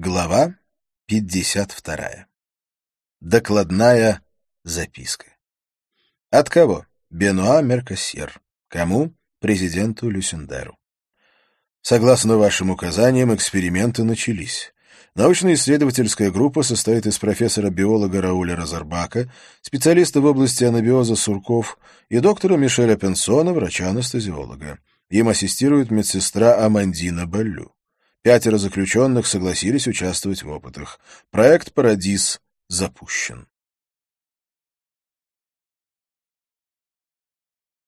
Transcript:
Глава 52. Докладная записка. От кого? Бенуа Меркосьер. Кому? Президенту Люсендеру. Согласно вашим указаниям, эксперименты начались. Научно-исследовательская группа состоит из профессора-биолога Рауля Розарбака, специалиста в области анабиоза сурков и доктора Мишеля Пенсона, врача-анестезиолога. Им ассистирует медсестра Амандина Баллю. Пятеро заключенных согласились участвовать в опытах. Проект «Парадис» запущен.